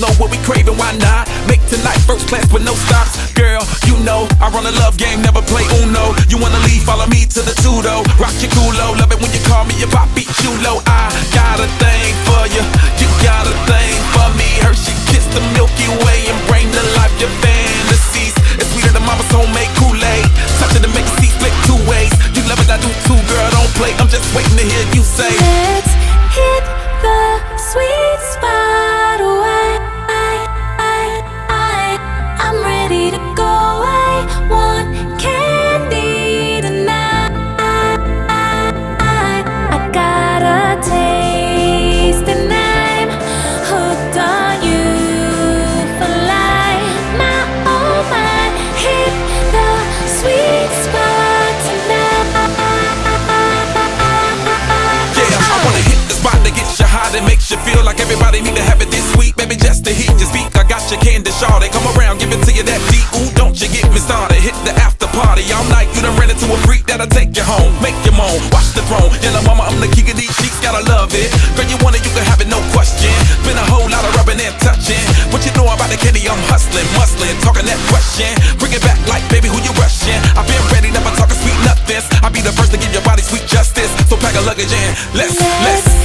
know what we craving, why not? Make tonight first class with no stops. Girl, you know I run a love game, never play Uno. You wanna leave, follow me to the Tudo. Rock your culo, love it when you call me your papi chulo. I got a thing for you, you got a thing for me. Hershey kiss the Milky Way and bring to life your fantasies. It's sweeter than mama's homemade Kool-Aid. Touch it make it see split two ways. You love it, I do too, girl. Don't play. I'm just waiting to hear you say. Take you home, make you moan, watch the throne. Yellow mama, I'm the king of these sheets, gotta love it. Girl, you want it, you can have it, no question. Been a whole lot of rubbing and touching. What you know about the candy? I'm hustling, muscling, talking that question. Bring it back like, baby, who you rushing? I've been ready, never talking sweet nothings. I'll be the first to give your body sweet justice. So pack a luggage in, let's, let's.